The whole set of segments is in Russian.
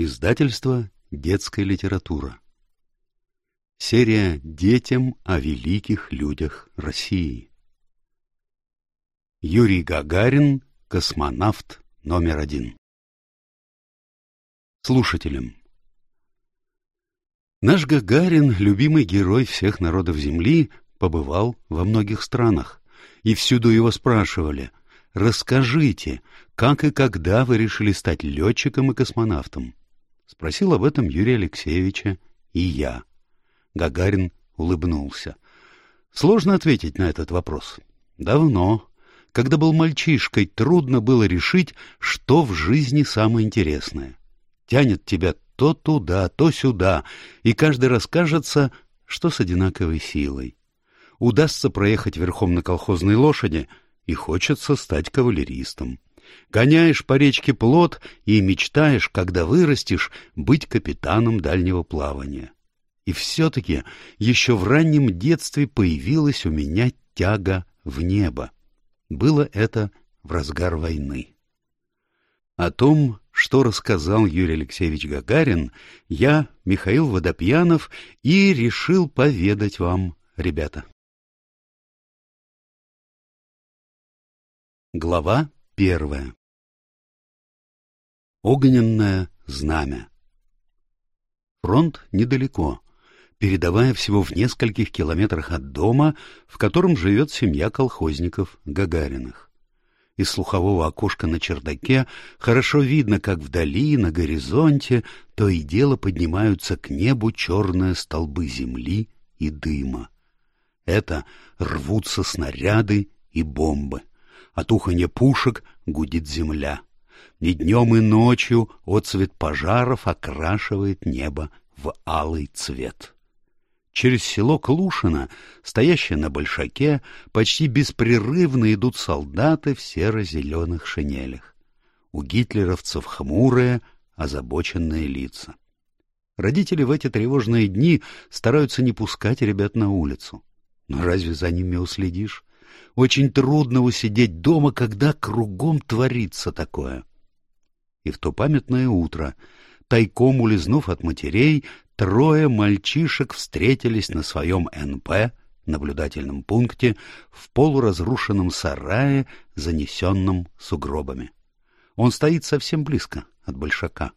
Издательство «Детская литература». Серия «Детям о великих людях России». Юрий Гагарин, космонавт номер один. Слушателям. Наш Гагарин, любимый герой всех народов Земли, побывал во многих странах, и всюду его спрашивали «Расскажите, как и когда вы решили стать летчиком и космонавтом?» Спросил об этом Юрия Алексеевича и я. Гагарин улыбнулся. Сложно ответить на этот вопрос. Давно, когда был мальчишкой, трудно было решить, что в жизни самое интересное. Тянет тебя то туда, то сюда, и каждый раз кажется, что с одинаковой силой. Удастся проехать верхом на колхозной лошади, и хочется стать кавалеристом. Гоняешь по речке плот и мечтаешь, когда вырастешь, быть капитаном дальнего плавания. И все-таки еще в раннем детстве появилась у меня тяга в небо. Было это в разгар войны. О том, что рассказал Юрий Алексеевич Гагарин, я, Михаил Водопьянов, и решил поведать вам, ребята. Глава первая Огненное знамя. Фронт недалеко, передовая всего в нескольких километрах от дома, в котором живет семья колхозников Гагариных. Из слухового окошка на чердаке хорошо видно, как вдали, на горизонте, то и дело поднимаются к небу черные столбы земли и дыма. Это рвутся снаряды и бомбы. От уханья пушек гудит земля. И днем и ночью отцвет пожаров окрашивает небо в алый цвет. Через село Клушино, стоящее на большаке, почти беспрерывно идут солдаты в серо-зеленых шинелях. У гитлеровцев хмурые, озабоченные лица. Родители в эти тревожные дни стараются не пускать ребят на улицу. Но разве за ними уследишь? Очень трудно усидеть дома, когда кругом творится такое и в то памятное утро, тайком улизнув от матерей, трое мальчишек встретились на своем НП, наблюдательном пункте, в полуразрушенном сарае, занесенном сугробами. Он стоит совсем близко от большака.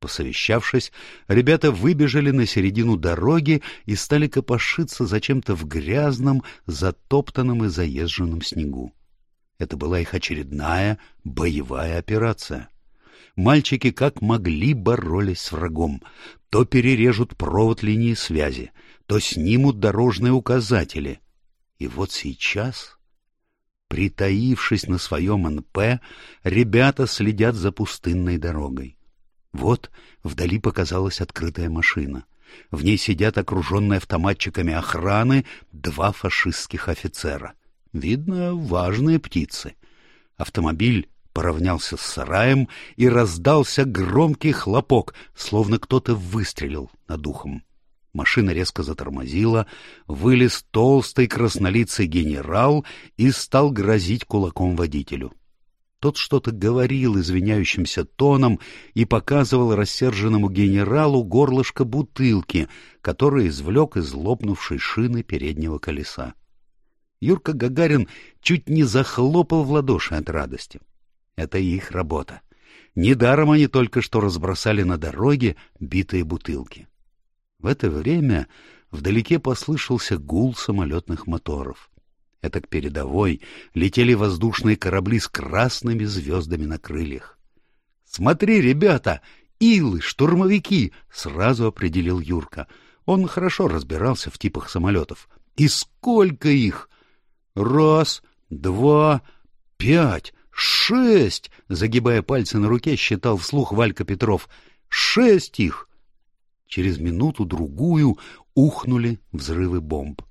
Посовещавшись, ребята выбежали на середину дороги и стали копошиться зачем-то в грязном, затоптанном и заезженном снегу. Это была их очередная боевая операция мальчики как могли боролись с врагом. То перережут провод линии связи, то снимут дорожные указатели. И вот сейчас, притаившись на своем НП, ребята следят за пустынной дорогой. Вот вдали показалась открытая машина. В ней сидят окруженные автоматчиками охраны два фашистских офицера. Видно, важные птицы. Автомобиль поравнялся с сараем, и раздался громкий хлопок, словно кто-то выстрелил над ухом. Машина резко затормозила, вылез толстый краснолицый генерал и стал грозить кулаком водителю. Тот что-то говорил извиняющимся тоном и показывал рассерженному генералу горлышко бутылки, которое извлек из лопнувшей шины переднего колеса. Юрка Гагарин чуть не захлопал в ладоши от радости. Это их работа. Недаром они только что разбросали на дороге битые бутылки. В это время вдалеке послышался гул самолетных моторов. Это к передовой летели воздушные корабли с красными звездами на крыльях. — Смотри, ребята, илы, штурмовики! — сразу определил Юрка. Он хорошо разбирался в типах самолетов. — И сколько их? — Раз, два, пять. «Шесть!» — загибая пальцы на руке, считал вслух Валька Петров. «Шесть их!» Через минуту-другую ухнули взрывы бомб.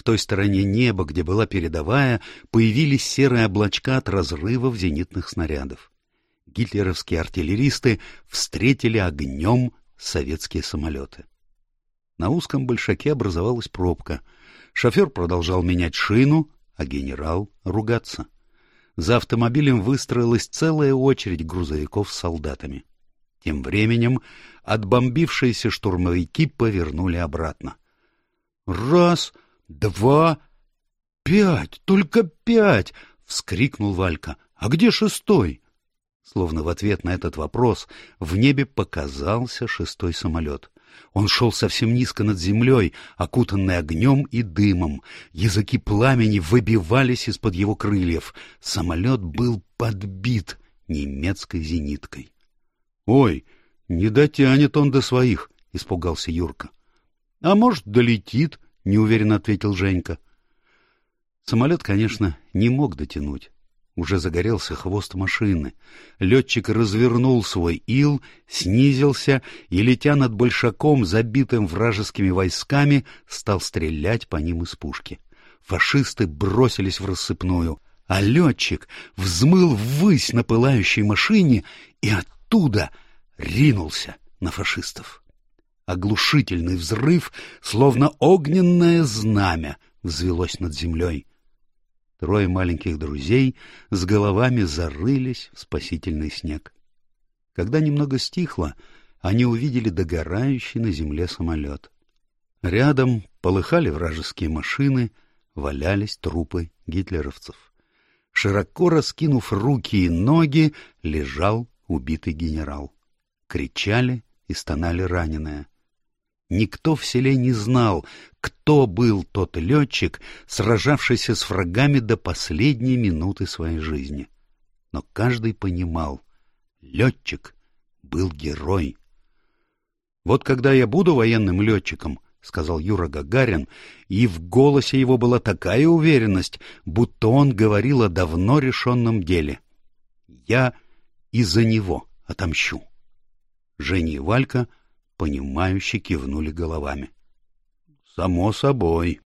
В той стороне неба, где была передовая, появились серые облачка от разрывов зенитных снарядов. Гитлеровские артиллеристы встретили огнем советские самолеты. На узком большаке образовалась пробка. Шофер продолжал менять шину, а генерал — ругаться. За автомобилем выстроилась целая очередь грузовиков с солдатами. Тем временем отбомбившиеся штурмовики повернули обратно. «Раз, два, пять, только пять!» — вскрикнул Валька. «А где шестой?» Словно в ответ на этот вопрос в небе показался шестой самолет. Он шел совсем низко над землей, окутанный огнем и дымом. Языки пламени выбивались из-под его крыльев. Самолет был подбит немецкой зениткой. — Ой, не дотянет он до своих, — испугался Юрка. — А может, долетит, — неуверенно ответил Женька. Самолет, конечно, не мог дотянуть. Уже загорелся хвост машины. Летчик развернул свой ил, снизился и, летя над большаком, забитым вражескими войсками, стал стрелять по ним из пушки. Фашисты бросились в рассыпную, а летчик взмыл ввысь на пылающей машине и оттуда ринулся на фашистов. Оглушительный взрыв, словно огненное знамя, взвелось над землей. Трое маленьких друзей с головами зарылись в спасительный снег. Когда немного стихло, они увидели догорающий на земле самолет. Рядом полыхали вражеские машины, валялись трупы гитлеровцев. Широко раскинув руки и ноги, лежал убитый генерал. Кричали и стонали раненые. Никто в селе не знал, кто был тот летчик, сражавшийся с врагами до последней минуты своей жизни. Но каждый понимал — летчик был герой. «Вот когда я буду военным летчиком», — сказал Юра Гагарин, и в голосе его была такая уверенность, будто он говорил о давно решенном деле. «Я из-за него отомщу». Женя и Валька — понимающе кивнули головами. — Само собой.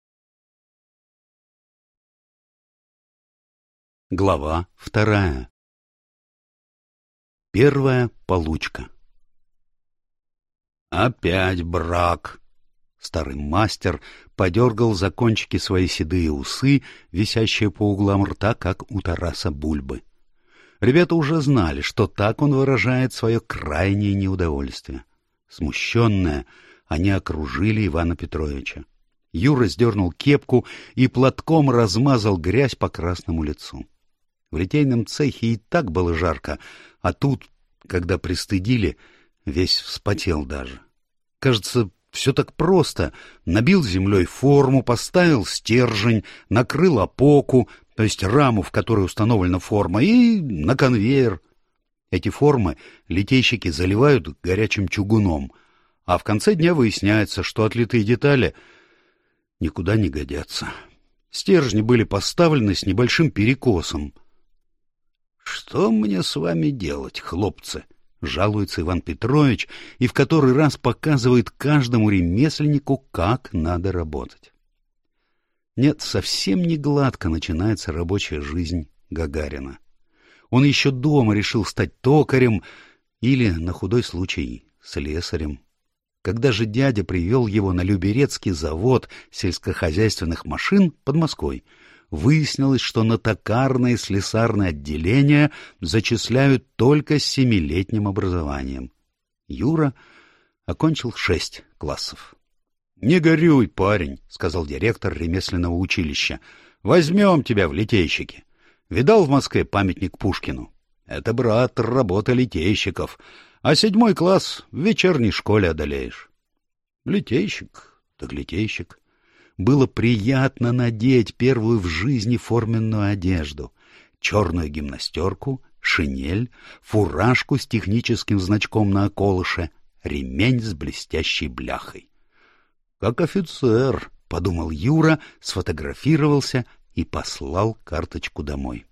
Глава вторая Первая получка «Опять брак!» Старый мастер подергал за кончики свои седые усы, висящие по углам рта, как у Тараса Бульбы. Ребята уже знали, что так он выражает свое крайнее неудовольствие. Смущенная, они окружили Ивана Петровича. Юра сдернул кепку и платком размазал грязь по красному лицу. В литейном цехе и так было жарко, а тут, когда пристыдили, весь вспотел даже. Кажется, все так просто. Набил землей форму, поставил стержень, накрыл опоку, то есть раму, в которой установлена форма, и на конвейер. Эти формы литейщики заливают горячим чугуном, а в конце дня выясняется, что отлитые детали никуда не годятся. Стержни были поставлены с небольшим перекосом. — Что мне с вами делать, хлопцы? — жалуется Иван Петрович и в который раз показывает каждому ремесленнику, как надо работать. Нет, совсем не гладко начинается рабочая жизнь Гагарина. Он еще дома решил стать токарем или, на худой случай, слесарем. Когда же дядя привел его на Люберецкий завод сельскохозяйственных машин под Москвой, выяснилось, что на токарное и слесарное отделение зачисляют только с семилетним образованием. Юра окончил шесть классов. — Не горюй, парень, — сказал директор ремесленного училища. — Возьмем тебя в литейщики. Видал в Москве памятник Пушкину? Это, брат, работа литейщиков. А седьмой класс в вечерней школе одолеешь. Литейщик, так литейщик. Было приятно надеть первую в жизни форменную одежду. Черную гимнастерку, шинель, фуражку с техническим значком на околыше, ремень с блестящей бляхой. «Как офицер», — подумал Юра, сфотографировался и послал карточку домой.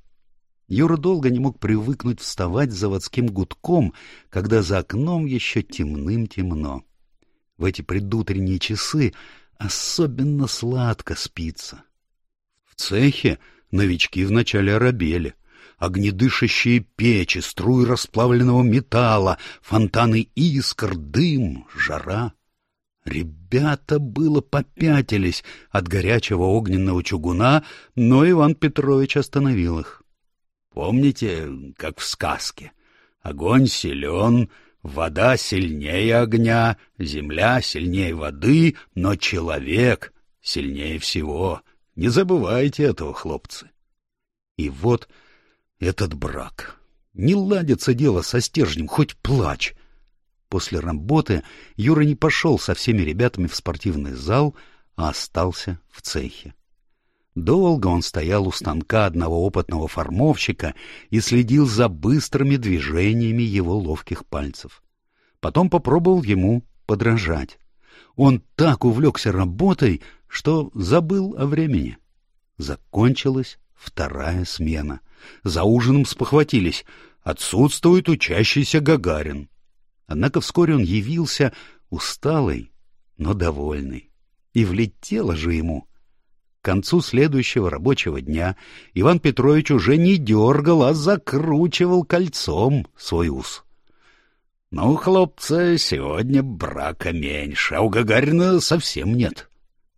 Юра долго не мог привыкнуть вставать заводским гудком, когда за окном еще темным-темно. В эти предутренние часы особенно сладко спится. В цехе новички вначале оробели. Огнедышащие печи, струи расплавленного металла, фонтаны искр, дым, жара — Ребята было попятились от горячего огненного чугуна, но Иван Петрович остановил их. Помните, как в сказке? Огонь силен, Вода сильнее огня, земля сильнее воды, но человек сильнее всего. Не забывайте этого, хлопцы. И вот этот брак. Не ладится дело со стержнем, хоть плачь. После работы Юра не пошел со всеми ребятами в спортивный зал, а остался в цехе. Долго он стоял у станка одного опытного формовщика и следил за быстрыми движениями его ловких пальцев. Потом попробовал ему подражать. Он так увлекся работой, что забыл о времени. Закончилась вторая смена. За ужином спохватились. Отсутствует учащийся Гагарин. Однако вскоре он явился усталый, но довольный. И влетело же ему — к концу следующего рабочего дня Иван Петрович уже не дергал, а закручивал кольцом свой ус. — Ну, хлопцы, сегодня брака меньше, а у Гагарина совсем нет.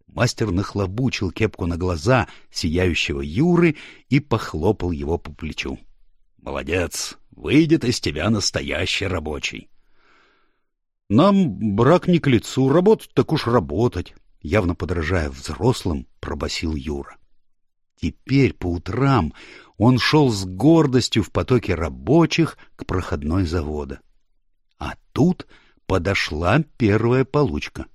Мастер нахлобучил кепку на глаза сияющего Юры и похлопал его по плечу. — Молодец, выйдет из тебя настоящий рабочий. — Нам брак не к лицу, работать так уж работать явно подражая взрослым, пробасил Юра. Теперь по утрам он шел с гордостью в потоке рабочих к проходной завода. А тут подошла первая получка.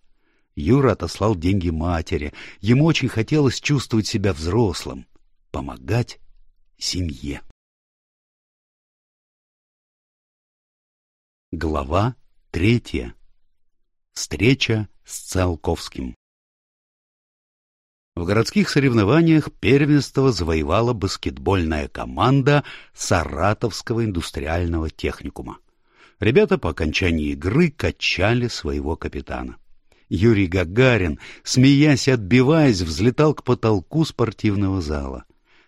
Юра отослал деньги матери. Ему очень хотелось чувствовать себя взрослым, помогать семье. Глава третья. Встреча с Циолковским. В городских соревнованиях первенство завоевала баскетбольная команда Саратовского индустриального техникума. Ребята по окончании игры качали своего капитана. Юрий Гагарин, смеясь и отбиваясь, взлетал к потолку спортивного зала.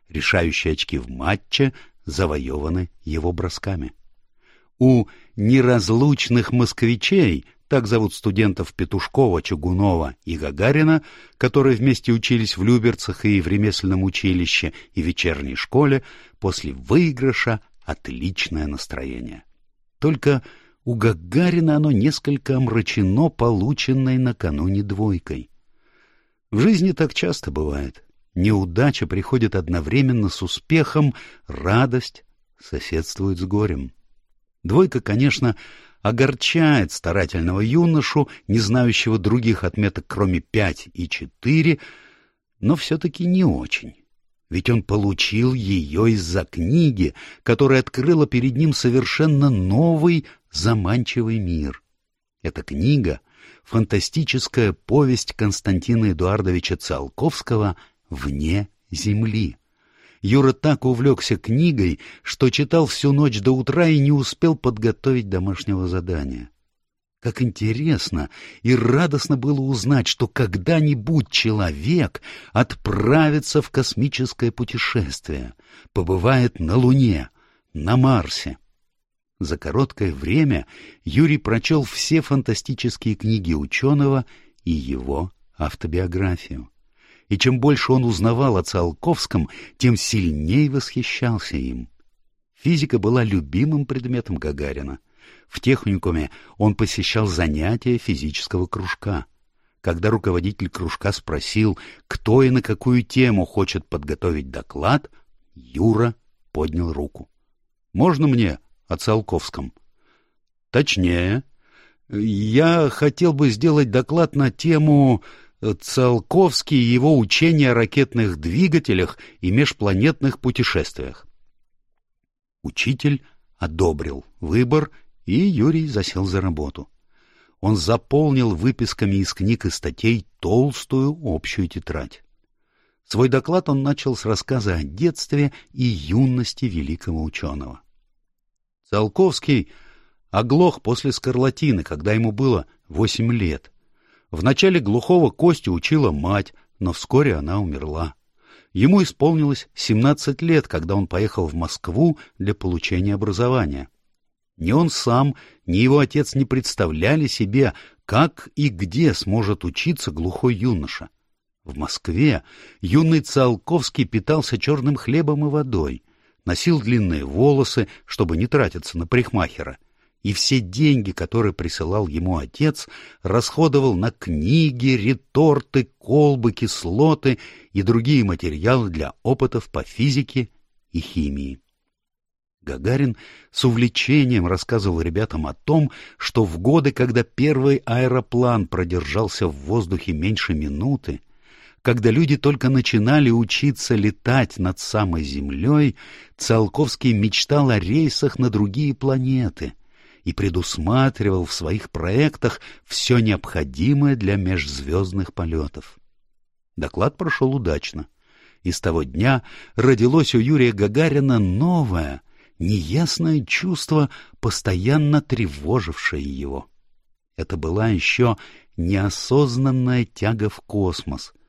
Решающие очки в матче завоеваны его бросками. У неразлучных москвичей так зовут студентов Петушкова, Чугунова и Гагарина, которые вместе учились в Люберцах и в ремесленном училище и вечерней школе, после выигрыша отличное настроение. Только у Гагарина оно несколько омрачено полученной накануне двойкой. В жизни так часто бывает. Неудача приходит одновременно с успехом, радость соседствует с горем. Двойка, конечно, огорчает старательного юношу, не знающего других отметок, кроме пять и четыре, но все-таки не очень. Ведь он получил ее из-за книги, которая открыла перед ним совершенно новый заманчивый мир. Эта книга — фантастическая повесть Константина Эдуардовича Циолковского «Вне земли». Юра так увлекся книгой, что читал всю ночь до утра и не успел подготовить домашнего задания. Как интересно и радостно было узнать, что когда-нибудь человек отправится в космическое путешествие, побывает на Луне, на Марсе. За короткое время Юрий прочел все фантастические книги ученого и его автобиографию и чем больше он узнавал о Циолковском, тем сильнее восхищался им. Физика была любимым предметом Гагарина. В техникуме он посещал занятия физического кружка. Когда руководитель кружка спросил, кто и на какую тему хочет подготовить доклад, Юра поднял руку. «Можно мне о Циолковском?» «Точнее. Я хотел бы сделать доклад на тему Циолковский и его учение о ракетных двигателях и межпланетных путешествиях. Учитель одобрил выбор, и Юрий засел за работу. Он заполнил выписками из книг и статей толстую общую тетрадь. Свой доклад он начал с рассказа о детстве и юности великого ученого. Циолковский оглох после скарлатины, когда ему было восемь лет — Вначале глухого Костю учила мать, но вскоре она умерла. Ему исполнилось 17 лет, когда он поехал в Москву для получения образования. Ни он сам, ни его отец не представляли себе, как и где сможет учиться глухой юноша. В Москве юный Циолковский питался черным хлебом и водой, носил длинные волосы, чтобы не тратиться на парикмахера, и все деньги, которые присылал ему отец, расходовал на книги, реторты, колбы, кислоты и другие материалы для опытов по физике и химии. Гагарин с увлечением рассказывал ребятам о том, что в годы, когда первый аэроплан продержался в воздухе меньше минуты, когда люди только начинали учиться летать над самой землей, Циолковский мечтал о рейсах на другие планеты и предусматривал в своих проектах все необходимое для межзвездных полетов. Доклад прошел удачно. И с того дня родилось у Юрия Гагарина новое, неясное чувство, постоянно тревожившее его. Это была еще неосознанная тяга в космос —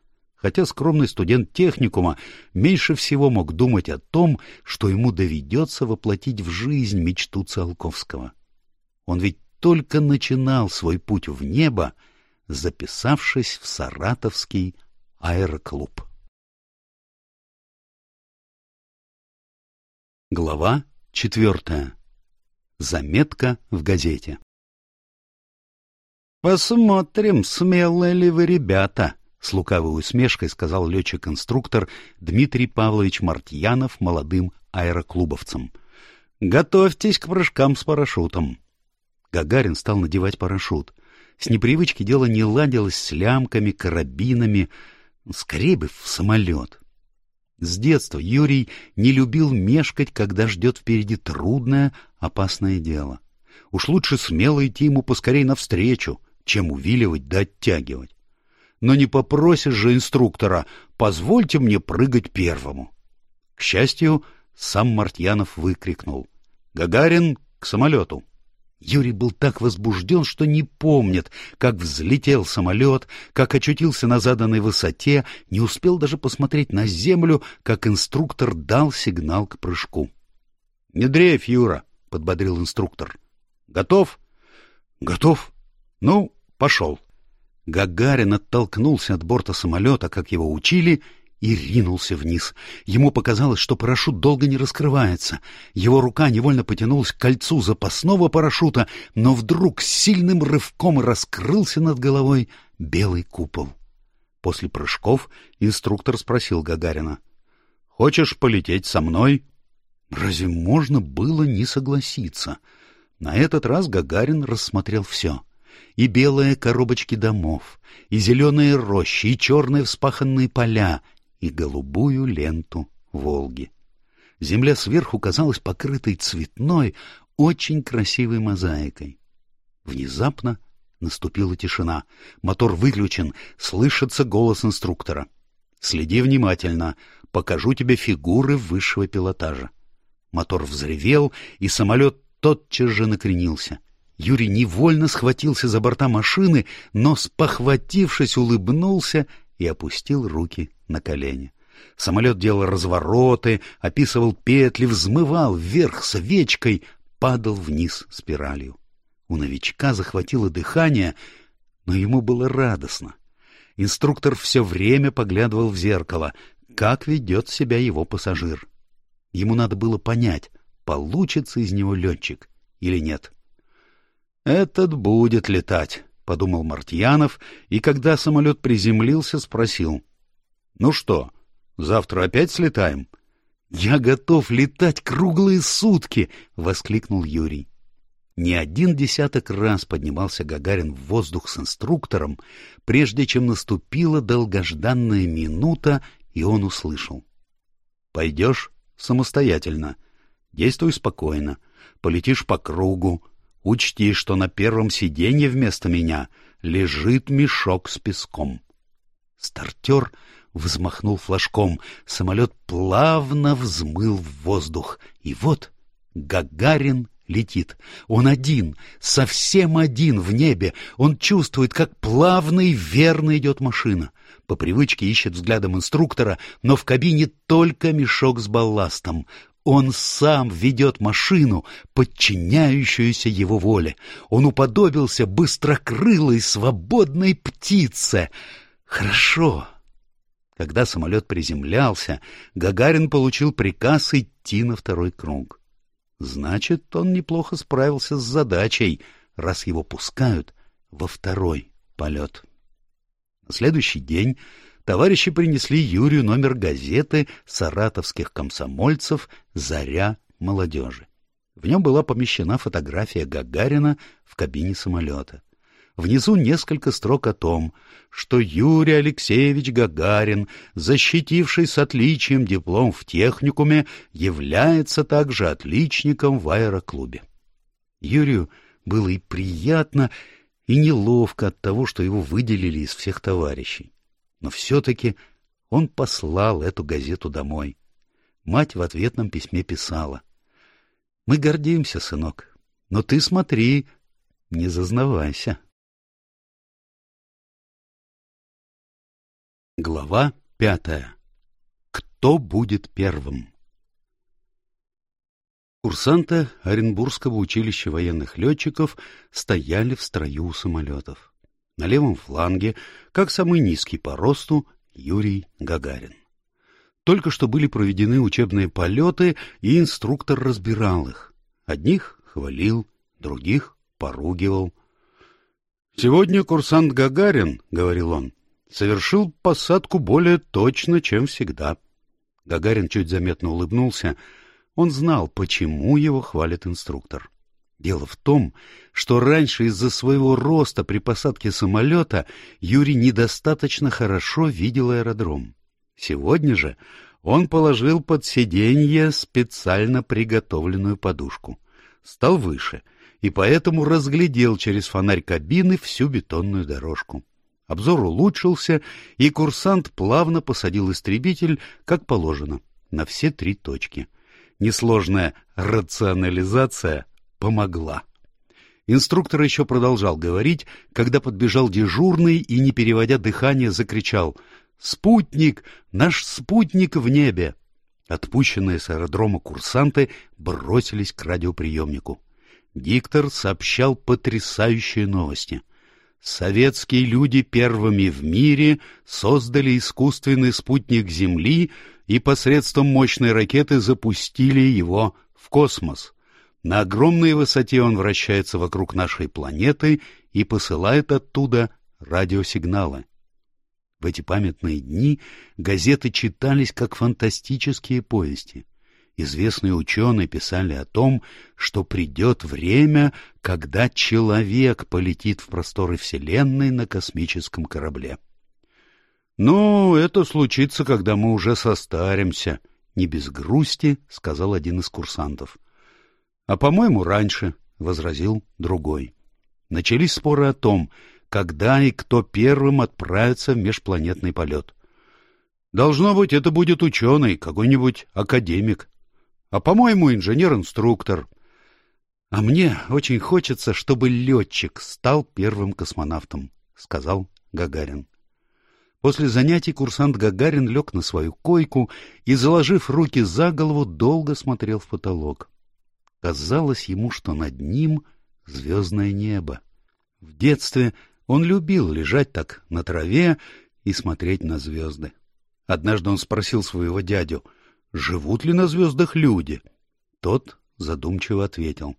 хотя скромный студент техникума меньше всего мог думать о том, что ему доведется воплотить в жизнь мечту Циолковского. Он ведь только начинал свой путь в небо, записавшись в Саратовский аэроклуб. Глава четвертая. Заметка в газете. «Посмотрим, смелые ли вы ребята», с лукавой усмешкой сказал летчик-инструктор Дмитрий Павлович Мартьянов молодым аэроклубовцам. «Готовьтесь к прыжкам с парашютом». Гагарин стал надевать парашют. С непривычки дело не ладилось с лямками, карабинами, скорее бы в самолет. С детства Юрий не любил мешкать, когда ждет впереди трудное, опасное дело. Уж лучше смело идти ему поскорей навстречу, чем увиливать да оттягивать но не попросишь же инструктора «позвольте мне прыгать первому». К счастью, сам Мартьянов выкрикнул «Гагарин к самолету». Юрий был так возбужден, что не помнит, как взлетел самолет, как очутился на заданной высоте, не успел даже посмотреть на землю, как инструктор дал сигнал к прыжку. — Не дрейф, Юра, — подбодрил инструктор. — Готов? — Готов. — Ну, пошел. Гагарин оттолкнулся от борта самолета, как его учили, и ринулся вниз. Ему показалось, что парашют долго не раскрывается. Его рука невольно потянулась к кольцу запасного парашюта, но вдруг сильным рывком раскрылся над головой белый купол. После прыжков инструктор спросил Гагарина. — Хочешь полететь со мной? Разве можно было не согласиться? На этот раз Гагарин рассмотрел все — и белые коробочки домов, и зеленые рощи, и черные вспаханные поля, и голубую ленту Волги. Земля сверху казалась покрытой цветной, очень красивой мозаикой. Внезапно наступила тишина. Мотор выключен, слышится голос инструктора. «Следи внимательно, покажу тебе фигуры высшего пилотажа». Мотор взревел, и самолет тотчас же накренился — Юрий невольно схватился за борта машины, но, спохватившись, улыбнулся и опустил руки на колени. Самолет делал развороты, описывал петли, взмывал вверх свечкой, падал вниз спиралью. У новичка захватило дыхание, но ему было радостно. Инструктор все время поглядывал в зеркало, как ведет себя его пассажир. Ему надо было понять, получится из него летчик или нет. «Этот будет летать», — подумал Мартьянов, и когда самолет приземлился, спросил. «Ну что, завтра опять слетаем?» «Я готов летать круглые сутки!» — воскликнул Юрий. Не один десяток раз поднимался Гагарин в воздух с инструктором, прежде чем наступила долгожданная минута, и он услышал. «Пойдешь самостоятельно. Действуй спокойно. Полетишь по кругу. Учти, что на первом сиденье вместо меня лежит мешок с песком. Стартер взмахнул флажком, самолет плавно взмыл в воздух. И вот Гагарин летит. Он один, совсем один в небе. Он чувствует, как плавно и верно идет машина. По привычке ищет взглядом инструктора, но в кабине только мешок с балластом. Он сам ведет машину, подчиняющуюся его воле. Он уподобился быстрокрылой свободной птице. Хорошо. Когда самолет приземлялся, Гагарин получил приказ идти на второй круг. Значит, он неплохо справился с задачей, раз его пускают во второй полет. На следующий день товарищи принесли Юрию номер газеты саратовских комсомольцев «Заря молодежи». В нем была помещена фотография Гагарина в кабине самолета. Внизу несколько строк о том, что Юрий Алексеевич Гагарин, защитивший с отличием диплом в техникуме, является также отличником в аэроклубе. Юрию было и приятно, и неловко от того, что его выделили из всех товарищей. Но все-таки он послал эту газету домой. Мать в ответном письме писала. «Мы гордимся, сынок, но ты смотри, не зазнавайся». Глава пятая. Кто будет первым? Курсанты Оренбургского училища военных летчиков стояли в строю у самолетов. На левом фланге, как самый низкий по росту, Юрий Гагарин. Только что были проведены учебные полеты, и инструктор разбирал их. Одних хвалил, других поругивал. — Сегодня курсант Гагарин, — говорил он, — совершил посадку более точно, чем всегда. Гагарин чуть заметно улыбнулся — он знал, почему его хвалит инструктор. Дело в том, что раньше из-за своего роста при посадке самолета Юрий недостаточно хорошо видел аэродром. Сегодня же он положил под сиденье специально приготовленную подушку. Стал выше и поэтому разглядел через фонарь кабины всю бетонную дорожку. Обзор улучшился, и курсант плавно посадил истребитель, как положено, на все три точки — Несложная рационализация помогла. Инструктор еще продолжал говорить, когда подбежал дежурный и, не переводя дыхание, закричал «Спутник! Наш спутник в небе!» Отпущенные с аэродрома курсанты бросились к радиоприемнику. Диктор сообщал потрясающие новости. Советские люди первыми в мире создали искусственный спутник Земли и посредством мощной ракеты запустили его в космос. На огромной высоте он вращается вокруг нашей планеты и посылает оттуда радиосигналы. В эти памятные дни газеты читались как фантастические повести. Известные ученые писали о том, что придет время, когда человек полетит в просторы Вселенной на космическом корабле. «Ну, это случится, когда мы уже состаримся», — не без грусти сказал один из курсантов. «А, по-моему, раньше», — возразил другой. Начались споры о том, когда и кто первым отправится в межпланетный полет. «Должно быть, это будет ученый, какой-нибудь академик. А, по-моему, инженер-инструктор». «А мне очень хочется, чтобы летчик стал первым космонавтом», — сказал Гагарин. После занятий курсант Гагарин лег на свою койку и, заложив руки за голову, долго смотрел в потолок. Казалось ему, что над ним звездное небо. В детстве он любил лежать так на траве и смотреть на звезды. Однажды он спросил своего дядю, живут ли на звездах люди. Тот задумчиво ответил,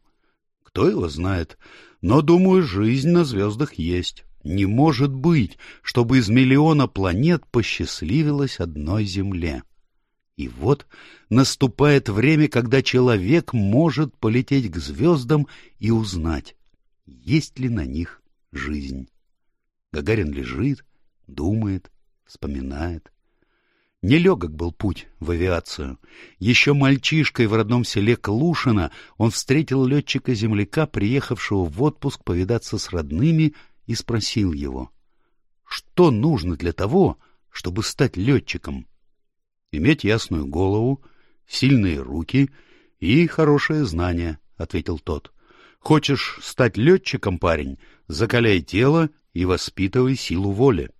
кто его знает, но, думаю, жизнь на звездах есть. Не может быть, чтобы из миллиона планет посчастливилось одной Земле. И вот наступает время, когда человек может полететь к звездам и узнать, есть ли на них жизнь. Гагарин лежит, думает, вспоминает. Нелегок был путь в авиацию. Еще мальчишкой в родном селе Клушино он встретил летчика-земляка, приехавшего в отпуск повидаться с родными и спросил его, что нужно для того, чтобы стать летчиком? Иметь ясную голову, сильные руки и хорошее знание, — ответил тот. Хочешь стать летчиком, парень, закаляй тело и воспитывай силу воли.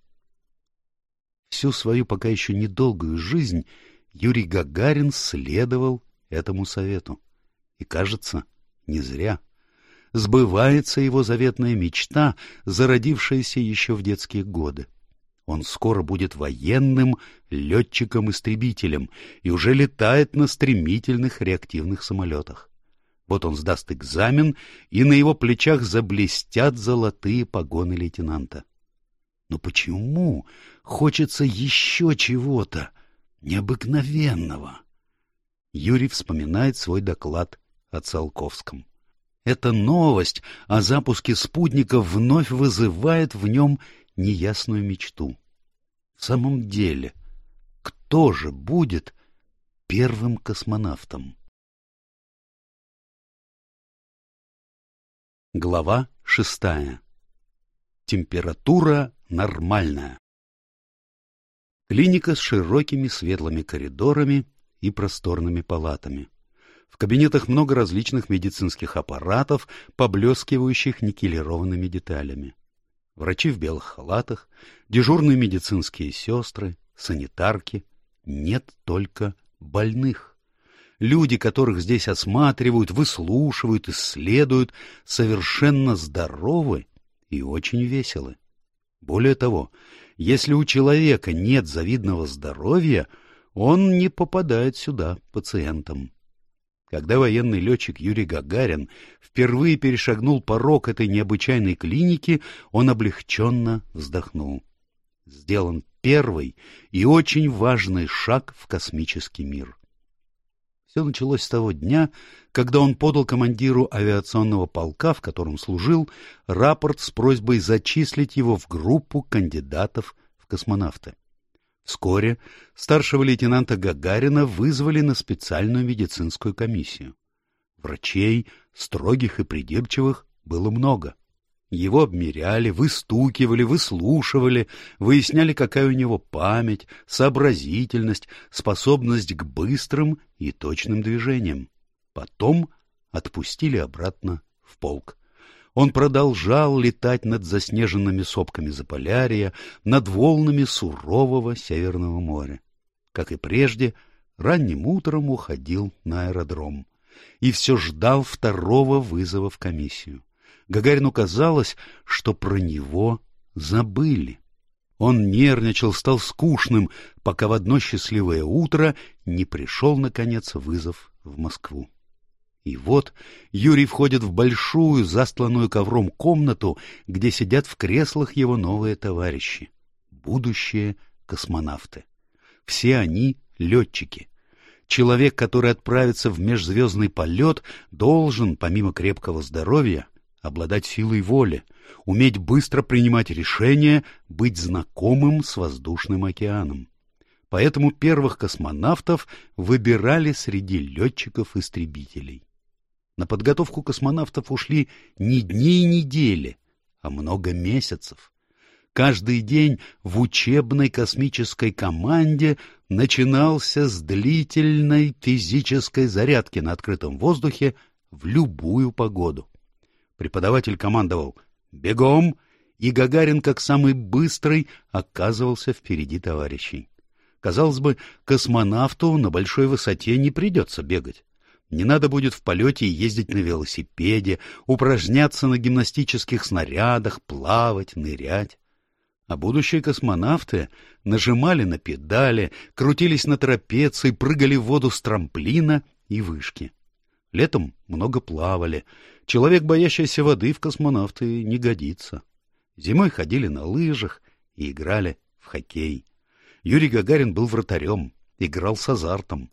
Всю свою пока еще недолгую жизнь Юрий Гагарин следовал этому совету. И, кажется, не зря сбывается его заветная мечта, зародившаяся еще в детские годы. Он скоро будет военным летчиком-истребителем и уже летает на стремительных реактивных самолетах. Вот он сдаст экзамен, и на его плечах заблестят золотые погоны лейтенанта. Но почему хочется еще чего-то необыкновенного? Юрий вспоминает свой доклад о Циолковском. Эта новость о запуске спутника вновь вызывает в нем неясную мечту. В самом деле, кто же будет первым космонавтом? Глава шестая. Температура нормальная. Клиника с широкими светлыми коридорами и просторными палатами. В кабинетах много различных медицинских аппаратов, поблескивающих никелированными деталями. Врачи в белых халатах, дежурные медицинские сестры, санитарки. Нет только больных. Люди, которых здесь осматривают, выслушивают, исследуют, совершенно здоровы и очень веселы. Более того, если у человека нет завидного здоровья, он не попадает сюда пациентом. Когда военный летчик Юрий Гагарин впервые перешагнул порог этой необычайной клиники, он облегченно вздохнул. Сделан первый и очень важный шаг в космический мир. Все началось с того дня, когда он подал командиру авиационного полка, в котором служил, рапорт с просьбой зачислить его в группу кандидатов в космонавты. Вскоре старшего лейтенанта Гагарина вызвали на специальную медицинскую комиссию. Врачей, строгих и придирчивых, было много. Его обмеряли, выстукивали, выслушивали, выясняли, какая у него память, сообразительность, способность к быстрым и точным движениям. Потом отпустили обратно в полк он продолжал летать над заснеженными сопками Заполярья, над волнами сурового Северного моря. Как и прежде, ранним утром уходил на аэродром. И все ждал второго вызова в комиссию. Гагарину казалось, что про него забыли. Он нервничал, стал скучным, пока в одно счастливое утро не пришел, наконец, вызов в Москву. И вот Юрий входит в большую, застланную ковром комнату, где сидят в креслах его новые товарищи, будущие космонавты. Все они — летчики. Человек, который отправится в межзвездный полет, должен, помимо крепкого здоровья, обладать силой воли, уметь быстро принимать решения, быть знакомым с воздушным океаном. Поэтому первых космонавтов выбирали среди летчиков-истребителей. На подготовку космонавтов ушли не дни и недели, а много месяцев. Каждый день в учебной космической команде начинался с длительной физической зарядки на открытом воздухе в любую погоду. Преподаватель командовал «Бегом!» и Гагарин, как самый быстрый, оказывался впереди товарищей. Казалось бы, космонавту на большой высоте не придется бегать. Не надо будет в полете ездить на велосипеде, упражняться на гимнастических снарядах, плавать, нырять. А будущие космонавты нажимали на педали, крутились на трапеции, прыгали в воду с трамплина и вышки. Летом много плавали. Человек, боящийся воды, в космонавты не годится. Зимой ходили на лыжах и играли в хоккей. Юрий Гагарин был вратарем, играл с азартом.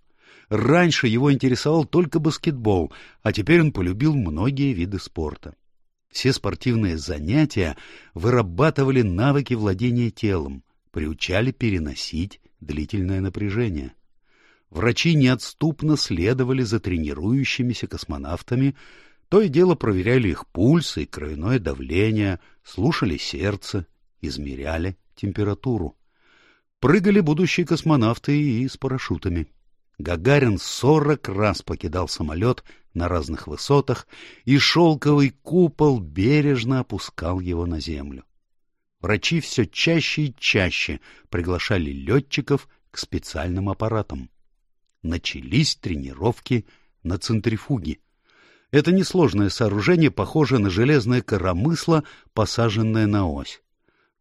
Раньше его интересовал только баскетбол, а теперь он полюбил многие виды спорта. Все спортивные занятия вырабатывали навыки владения телом, приучали переносить длительное напряжение. Врачи неотступно следовали за тренирующимися космонавтами, то и дело проверяли их пульс и кровяное давление, слушали сердце, измеряли температуру. Прыгали будущие космонавты и с парашютами. Гагарин сорок раз покидал самолет на разных высотах, и шелковый купол бережно опускал его на землю. Врачи все чаще и чаще приглашали летчиков к специальным аппаратам. Начались тренировки на центрифуге. Это несложное сооружение, похожее на железное коромысло, посаженное на ось.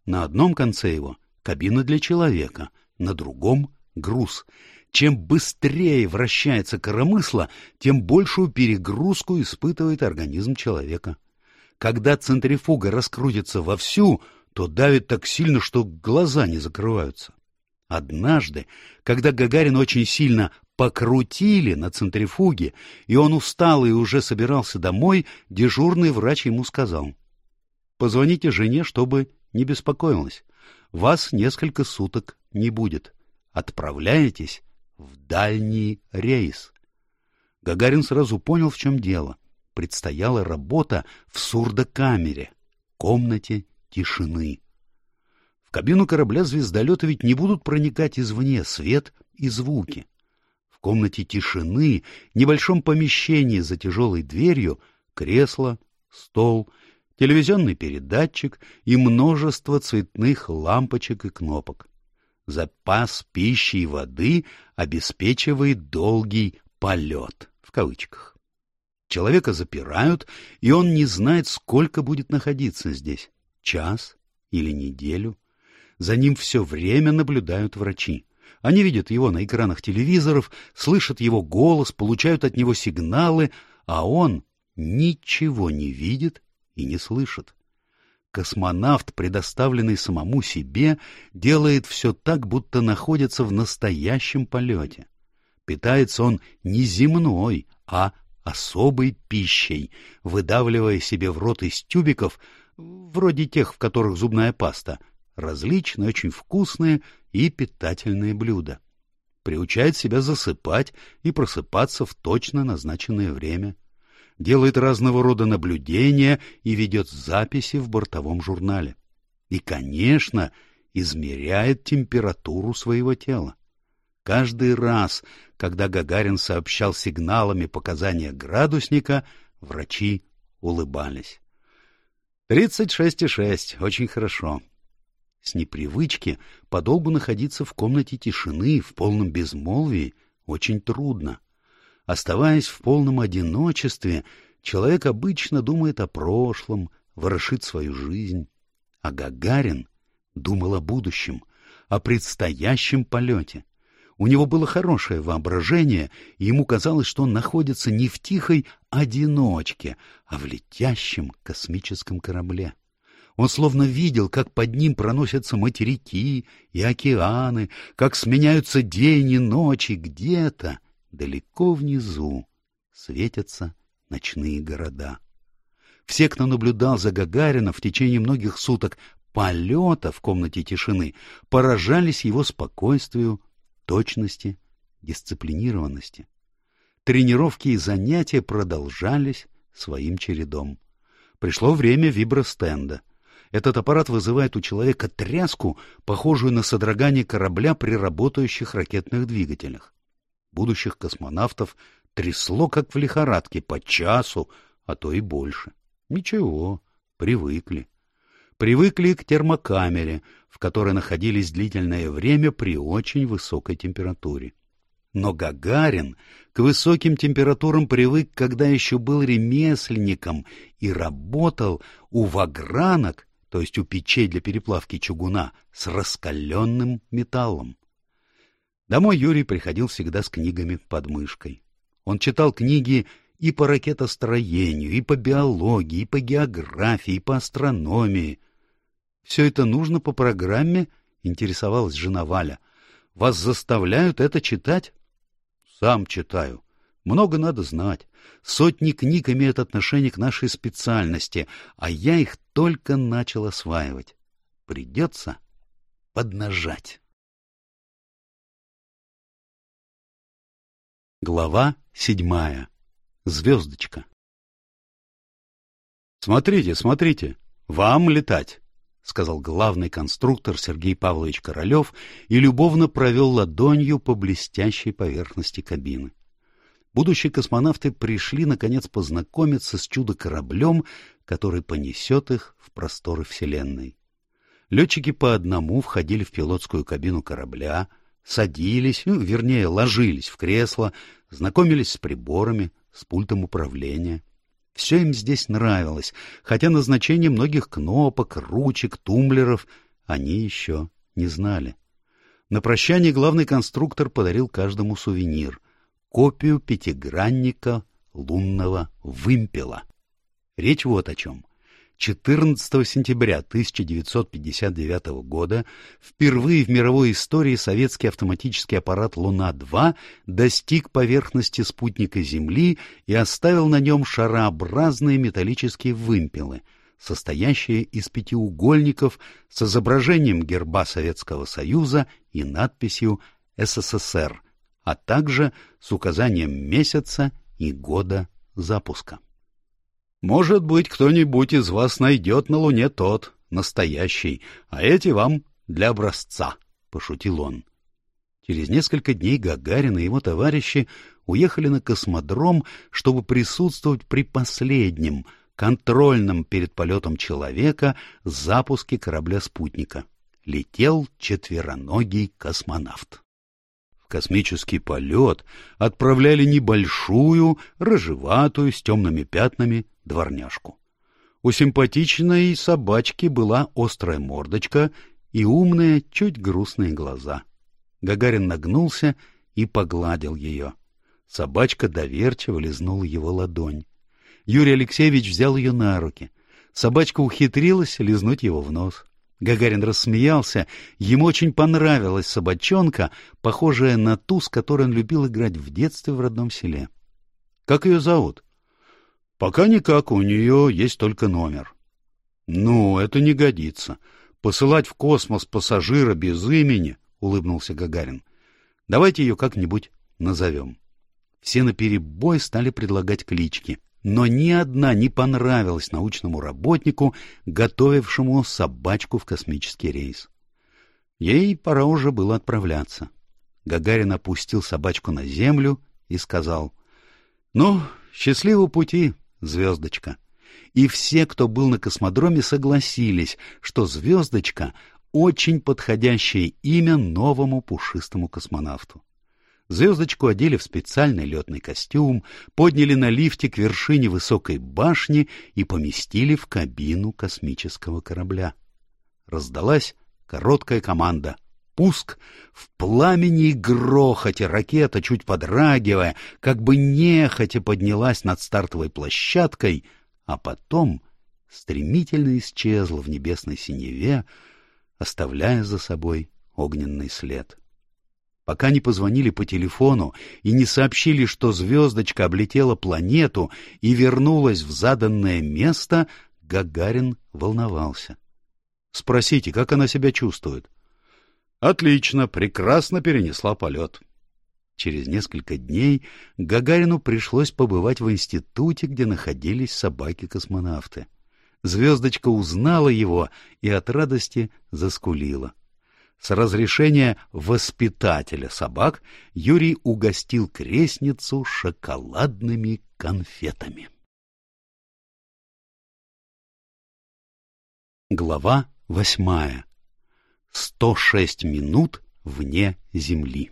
На одном конце его — кабина для человека, на другом — груз — Чем быстрее вращается коромысло, тем большую перегрузку испытывает организм человека. Когда центрифуга раскрутится вовсю, то давит так сильно, что глаза не закрываются. Однажды, когда Гагарин очень сильно покрутили на центрифуге, и он устал и уже собирался домой, дежурный врач ему сказал, «Позвоните жене, чтобы не беспокоилась. Вас несколько суток не будет. Отправляетесь в дальний рейс». Гагарин сразу понял, в чем дело. Предстояла работа в сурдокамере, комнате тишины. В кабину корабля звездолета ведь не будут проникать извне свет и звуки комнате тишины, небольшом помещении за тяжелой дверью, кресло, стол, телевизионный передатчик и множество цветных лампочек и кнопок. Запас пищи и воды обеспечивает долгий «полет» в кавычках. Человека запирают, и он не знает, сколько будет находиться здесь — час или неделю. За ним все время наблюдают врачи. Они видят его на экранах телевизоров, слышат его голос, получают от него сигналы, а он ничего не видит и не слышит. Космонавт, предоставленный самому себе, делает все так, будто находится в настоящем полете. Питается он не земной, а особой пищей, выдавливая себе в рот из тюбиков, вроде тех, в которых зубная паста, различные, очень вкусные и питательные блюда. Приучает себя засыпать и просыпаться в точно назначенное время. Делает разного рода наблюдения и ведет записи в бортовом журнале. И, конечно, измеряет температуру своего тела. Каждый раз, когда Гагарин сообщал сигналами показания градусника, врачи улыбались. «Тридцать шесть и шесть. Очень хорошо. С непривычки подолгу находиться в комнате тишины, в полном безмолвии, очень трудно. Оставаясь в полном одиночестве, человек обычно думает о прошлом, ворошит свою жизнь. А Гагарин думал о будущем, о предстоящем полете. У него было хорошее воображение, и ему казалось, что он находится не в тихой одиночке, а в летящем космическом корабле. Он словно видел, как под ним проносятся материки и океаны, как сменяются день и ночь, и где-то, далеко внизу, светятся ночные города. Все, кто наблюдал за Гагарином в течение многих суток полета в комнате тишины, поражались его спокойствию, точности, дисциплинированности. Тренировки и занятия продолжались своим чередом. Пришло время вибростенда — этот аппарат вызывает у человека тряску, похожую на содрогание корабля при работающих ракетных двигателях. Будущих космонавтов трясло, как в лихорадке, по часу, а то и больше. Ничего, привыкли. Привыкли к термокамере, в которой находились длительное время при очень высокой температуре. Но Гагарин к высоким температурам привык, когда еще был ремесленником и работал у вагранок то есть у печей для переплавки чугуна, с раскаленным металлом. Домой Юрий приходил всегда с книгами под мышкой. Он читал книги и по ракетостроению, и по биологии, и по географии, и по астрономии. Все это нужно по программе, интересовалась жена Валя. Вас заставляют это читать? Сам читаю. Много надо знать. Сотни книг имеют отношение к нашей специальности, а я их только начал осваивать. Придется поднажать. Глава седьмая. Звездочка. «Смотрите, смотрите, вам летать!» — сказал главный конструктор Сергей Павлович Королев и любовно провел ладонью по блестящей поверхности кабины будущие космонавты пришли, наконец, познакомиться с чудо-кораблем, который понесет их в просторы Вселенной. Летчики по одному входили в пилотскую кабину корабля, садились, ну, вернее, ложились в кресло, знакомились с приборами, с пультом управления. Все им здесь нравилось, хотя назначение многих кнопок, ручек, тумблеров они еще не знали. На прощание главный конструктор подарил каждому сувенир — копию пятигранника лунного вымпела. Речь вот о чем. 14 сентября 1959 года впервые в мировой истории советский автоматический аппарат «Луна-2» достиг поверхности спутника Земли и оставил на нем шарообразные металлические вымпелы, состоящие из пятиугольников с изображением герба Советского Союза и надписью «СССР», а также с указанием месяца и года запуска. Может быть, кто-нибудь из вас найдет на Луне тот, настоящий, а эти вам для образца, — пошутил он. Через несколько дней Гагарин и его товарищи уехали на космодром, чтобы присутствовать при последнем, контрольном перед полетом человека запуске корабля-спутника. Летел четвероногий космонавт космический полет отправляли небольшую, рыжеватую, с темными пятнами дворняжку. У симпатичной собачки была острая мордочка и умные, чуть грустные глаза. Гагарин нагнулся и погладил ее. Собачка доверчиво лизнула его ладонь. Юрий Алексеевич взял ее на руки. Собачка ухитрилась лизнуть его в нос. Гагарин рассмеялся. Ему очень понравилась собачонка, похожая на ту, с которой он любил играть в детстве в родном селе. — Как ее зовут? — Пока никак, у нее есть только номер. — Ну, это не годится. Посылать в космос пассажира без имени, — улыбнулся Гагарин. — Давайте ее как-нибудь назовем. Все наперебой стали предлагать клички — но ни одна не понравилась научному работнику, готовившему собачку в космический рейс. Ей пора уже было отправляться. Гагарин опустил собачку на землю и сказал, «Ну, счастливого пути, звездочка». И все, кто был на космодроме, согласились, что звездочка — очень подходящее имя новому пушистому космонавту. Звездочку одели в специальный летный костюм, подняли на лифте к вершине высокой башни и поместили в кабину космического корабля. Раздалась короткая команда. Пуск, в пламени и грохоте ракета, чуть подрагивая, как бы нехотя поднялась над стартовой площадкой, а потом стремительно исчезла в небесной синеве, оставляя за собой огненный след пока не позвонили по телефону и не сообщили, что звездочка облетела планету и вернулась в заданное место, Гагарин волновался. «Спросите, как она себя чувствует?» «Отлично, прекрасно перенесла полет». Через несколько дней Гагарину пришлось побывать в институте, где находились собаки-космонавты. Звездочка узнала его и от радости заскулила. С разрешения воспитателя собак Юрий угостил крестницу шоколадными конфетами. Глава восьмая. Сто шесть минут вне Земли.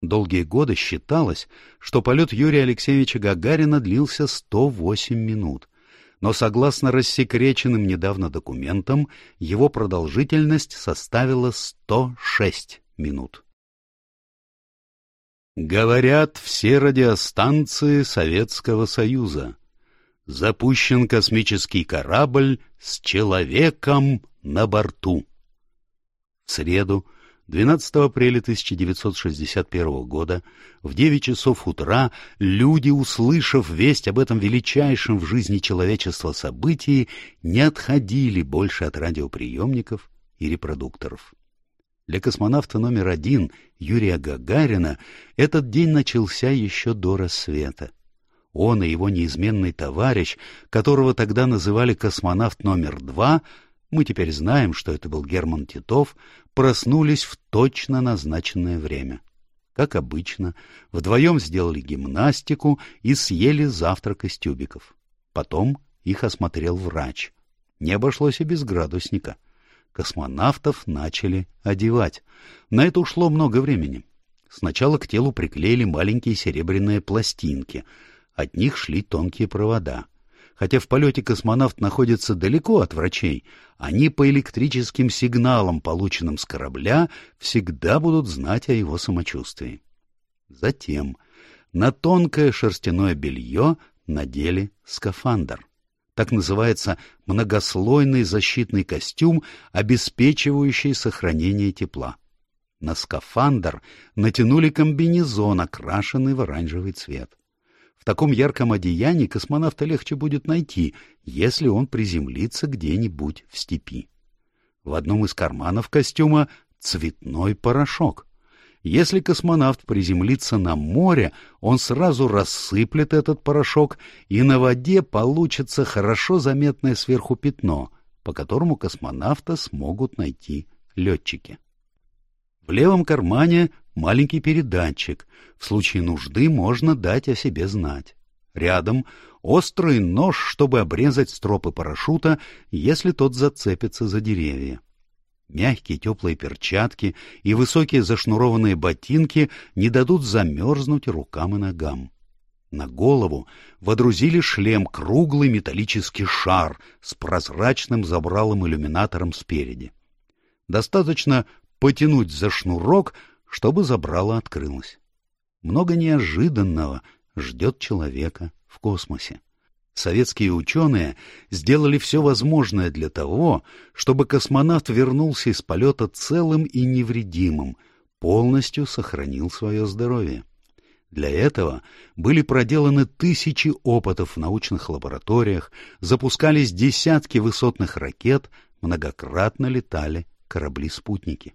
Долгие годы считалось, что полет Юрия Алексеевича Гагарина длился сто восемь минут — но согласно рассекреченным недавно документам, его продолжительность составила 106 минут. Говорят все радиостанции Советского Союза. Запущен космический корабль с человеком на борту. В среду 12 апреля 1961 года в 9 часов утра люди, услышав весть об этом величайшем в жизни человечества событии, не отходили больше от радиоприемников и репродукторов. Для космонавта номер один Юрия Гагарина этот день начался еще до рассвета. Он и его неизменный товарищ, которого тогда называли космонавт номер два, мы теперь знаем, что это был Герман Титов, проснулись в точно назначенное время. Как обычно, вдвоем сделали гимнастику и съели завтрак из тюбиков. Потом их осмотрел врач. Не обошлось и без градусника. Космонавтов начали одевать. На это ушло много времени. Сначала к телу приклеили маленькие серебряные пластинки. От них шли тонкие провода. Хотя в полете космонавт находится далеко от врачей, они по электрическим сигналам, полученным с корабля, всегда будут знать о его самочувствии. Затем на тонкое шерстяное белье надели скафандр. Так называется многослойный защитный костюм, обеспечивающий сохранение тепла. На скафандр натянули комбинезон, окрашенный в оранжевый цвет. Таком ярком одеянии космонавта легче будет найти, если он приземлится где-нибудь в степи. В одном из карманов костюма цветной порошок. Если космонавт приземлится на море, он сразу рассыплет этот порошок, и на воде получится хорошо заметное сверху пятно, по которому космонавта смогут найти летчики. В левом кармане маленький передатчик. В случае нужды можно дать о себе знать. Рядом острый нож, чтобы обрезать стропы парашюта, если тот зацепится за деревья. Мягкие теплые перчатки и высокие зашнурованные ботинки не дадут замерзнуть рукам и ногам. На голову водрузили шлем круглый металлический шар с прозрачным забралом-иллюминатором спереди. Достаточно потянуть за шнурок, чтобы забрало открылось. Много неожиданного ждет человека в космосе. Советские ученые сделали все возможное для того, чтобы космонавт вернулся из полета целым и невредимым, полностью сохранил свое здоровье. Для этого были проделаны тысячи опытов в научных лабораториях, запускались десятки высотных ракет, многократно летали корабли-спутники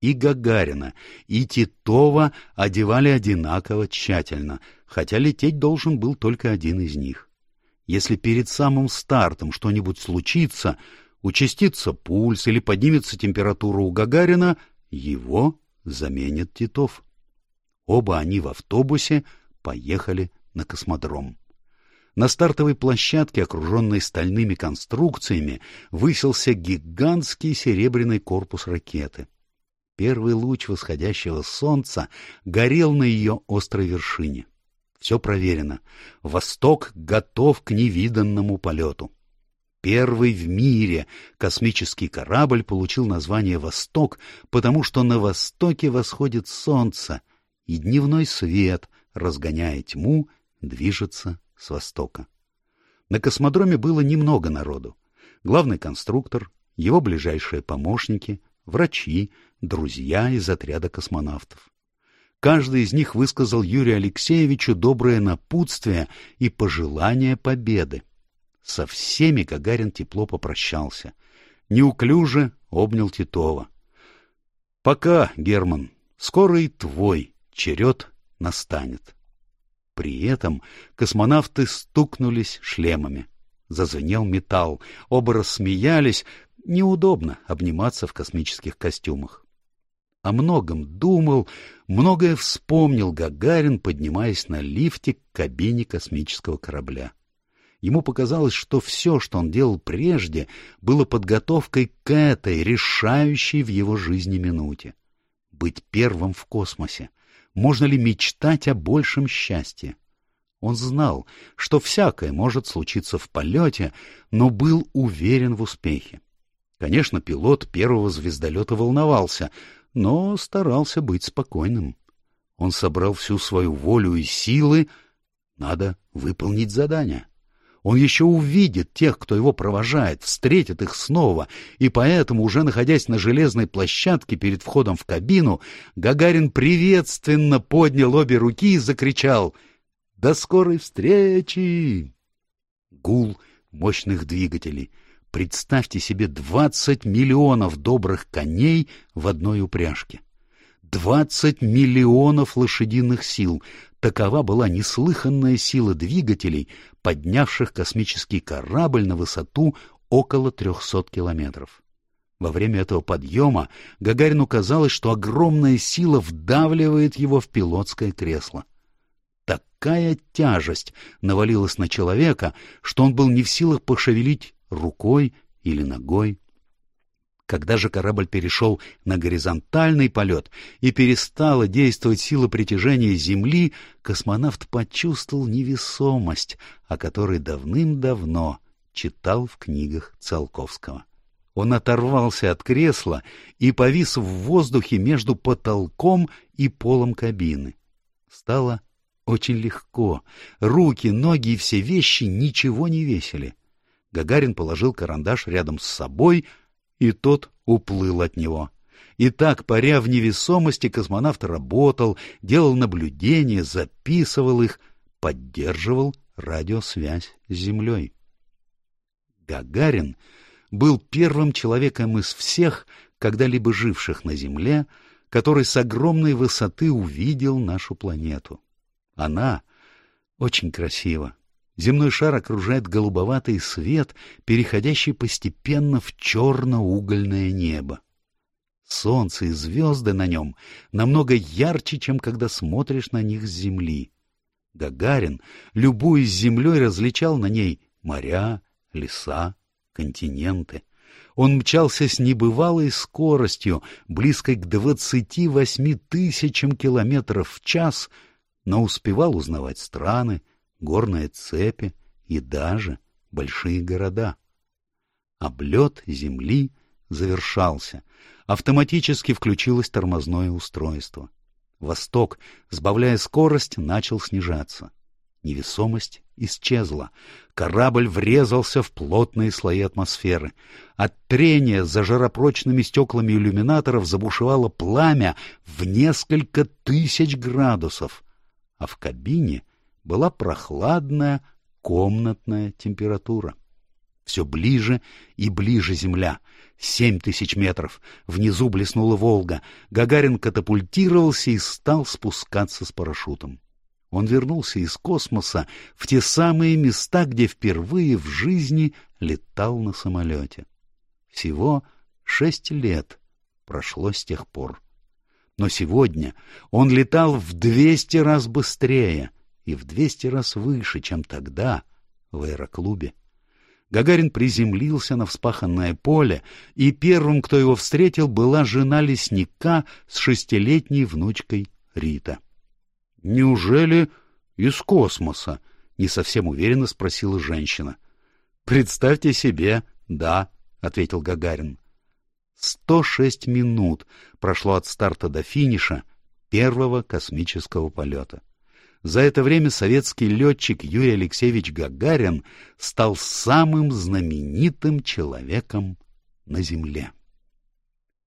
и Гагарина, и Титова одевали одинаково тщательно, хотя лететь должен был только один из них. Если перед самым стартом что-нибудь случится, участится пульс или поднимется температура у Гагарина, его заменит Титов. Оба они в автобусе поехали на космодром. На стартовой площадке, окруженной стальными конструкциями, высился гигантский серебряный корпус ракеты. Первый луч восходящего солнца горел на ее острой вершине. Все проверено. Восток готов к невиданному полету. Первый в мире космический корабль получил название «Восток», потому что на востоке восходит солнце, и дневной свет, разгоняя тьму, движется с востока. На космодроме было немного народу. Главный конструктор, его ближайшие помощники, врачи, друзья из отряда космонавтов. Каждый из них высказал Юрию Алексеевичу доброе напутствие и пожелание победы. Со всеми Гагарин тепло попрощался. Неуклюже обнял Титова. — Пока, Герман, скоро и твой черед настанет. При этом космонавты стукнулись шлемами. Зазвенел металл, оба рассмеялись, неудобно обниматься в космических костюмах. О многом думал, многое вспомнил Гагарин, поднимаясь на лифте к кабине космического корабля. Ему показалось, что все, что он делал прежде, было подготовкой к этой, решающей в его жизни минуте. Быть первым в космосе. Можно ли мечтать о большем счастье? Он знал, что всякое может случиться в полете, но был уверен в успехе. Конечно, пилот первого звездолета волновался, но старался быть спокойным. Он собрал всю свою волю и силы. Надо выполнить задание. Он еще увидит тех, кто его провожает, встретит их снова, и поэтому, уже находясь на железной площадке перед входом в кабину, Гагарин приветственно поднял обе руки и закричал «До скорой встречи!» Гул мощных двигателей — Представьте себе двадцать миллионов добрых коней в одной упряжке. Двадцать миллионов лошадиных сил. Такова была неслыханная сила двигателей, поднявших космический корабль на высоту около трехсот километров. Во время этого подъема Гагарину казалось, что огромная сила вдавливает его в пилотское кресло. Такая тяжесть навалилась на человека, что он был не в силах пошевелить рукой или ногой. Когда же корабль перешел на горизонтальный полет и перестала действовать сила притяжения Земли, космонавт почувствовал невесомость, о которой давным-давно читал в книгах Циолковского. Он оторвался от кресла и повис в воздухе между потолком и полом кабины. Стало очень легко. Руки, ноги и все вещи ничего не весили. Гагарин положил карандаш рядом с собой — и тот уплыл от него. И так, паря в невесомости, космонавт работал, делал наблюдения, записывал их, поддерживал радиосвязь с Землей. Гагарин был первым человеком из всех, когда-либо живших на Земле, который с огромной высоты увидел нашу планету. Она очень красива, Земной шар окружает голубоватый свет, переходящий постепенно в черно-угольное небо. Солнце и звезды на нем намного ярче, чем когда смотришь на них с земли. Гагарин, любуясь землей, различал на ней моря, леса, континенты. Он мчался с небывалой скоростью, близкой к двадцати восьми тысячам километров в час, но успевал узнавать страны, горные цепи и даже большие города. Облет земли завершался. Автоматически включилось тормозное устройство. Восток, сбавляя скорость, начал снижаться. Невесомость исчезла. Корабль врезался в плотные слои атмосферы. От трения за жаропрочными стеклами иллюминаторов забушевало пламя в несколько тысяч градусов, а в кабине была прохладная комнатная температура. Все ближе и ближе земля. Семь тысяч метров. Внизу блеснула Волга. Гагарин катапультировался и стал спускаться с парашютом. Он вернулся из космоса в те самые места, где впервые в жизни летал на самолете. Всего шесть лет прошло с тех пор. Но сегодня он летал в двести раз быстрее — и в двести раз выше, чем тогда в аэроклубе. Гагарин приземлился на вспаханное поле, и первым, кто его встретил, была жена лесника с шестилетней внучкой Рита. — Неужели из космоса? — не совсем уверенно спросила женщина. — Представьте себе, да, — ответил Гагарин. Сто шесть минут прошло от старта до финиша первого космического полета. За это время советский летчик Юрий Алексеевич Гагарин стал самым знаменитым человеком на Земле.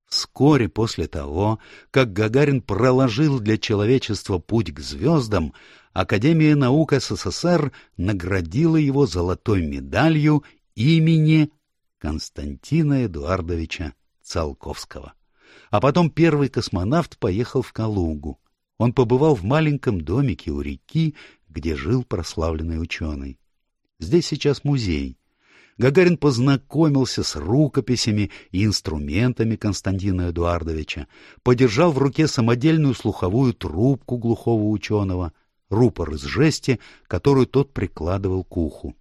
Вскоре после того, как Гагарин проложил для человечества путь к звездам, Академия наук СССР наградила его золотой медалью имени Константина Эдуардовича Циолковского. А потом первый космонавт поехал в Калугу он побывал в маленьком домике у реки, где жил прославленный ученый. Здесь сейчас музей. Гагарин познакомился с рукописями и инструментами Константина Эдуардовича, подержал в руке самодельную слуховую трубку глухого ученого, рупор из жести, которую тот прикладывал к уху.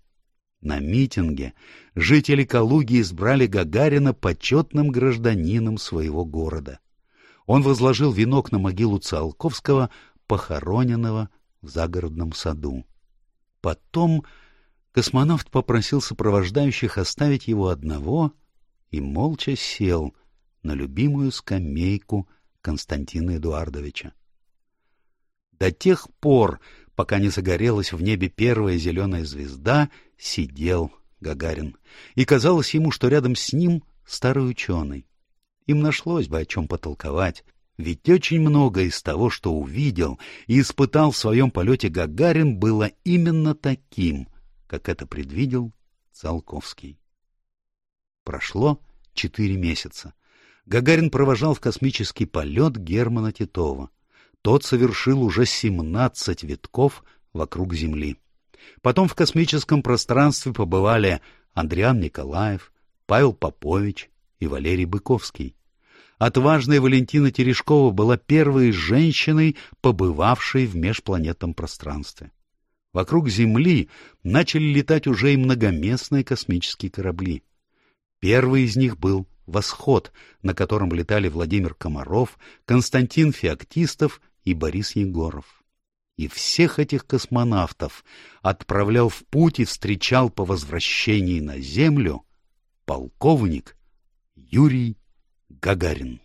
На митинге жители Калуги избрали Гагарина почетным гражданином своего города он возложил венок на могилу Циолковского, похороненного в загородном саду. Потом космонавт попросил сопровождающих оставить его одного и молча сел на любимую скамейку Константина Эдуардовича. До тех пор, пока не загорелась в небе первая зеленая звезда, сидел Гагарин, и казалось ему, что рядом с ним старый ученый. Им нашлось бы о чем потолковать, ведь очень многое из того, что увидел и испытал в своем полете Гагарин, было именно таким, как это предвидел Циолковский. Прошло четыре месяца. Гагарин провожал в космический полет Германа Титова. Тот совершил уже семнадцать витков вокруг Земли. Потом в космическом пространстве побывали Андриан Николаев, Павел Попович, и Валерий Быковский. Отважная Валентина Терешкова была первой женщиной, побывавшей в межпланетном пространстве. Вокруг Земли начали летать уже и многоместные космические корабли. Первый из них был «Восход», на котором летали Владимир Комаров, Константин Феоктистов и Борис Егоров. И всех этих космонавтов отправлял в путь и встречал по возвращении на Землю полковник Юрий Гагарин.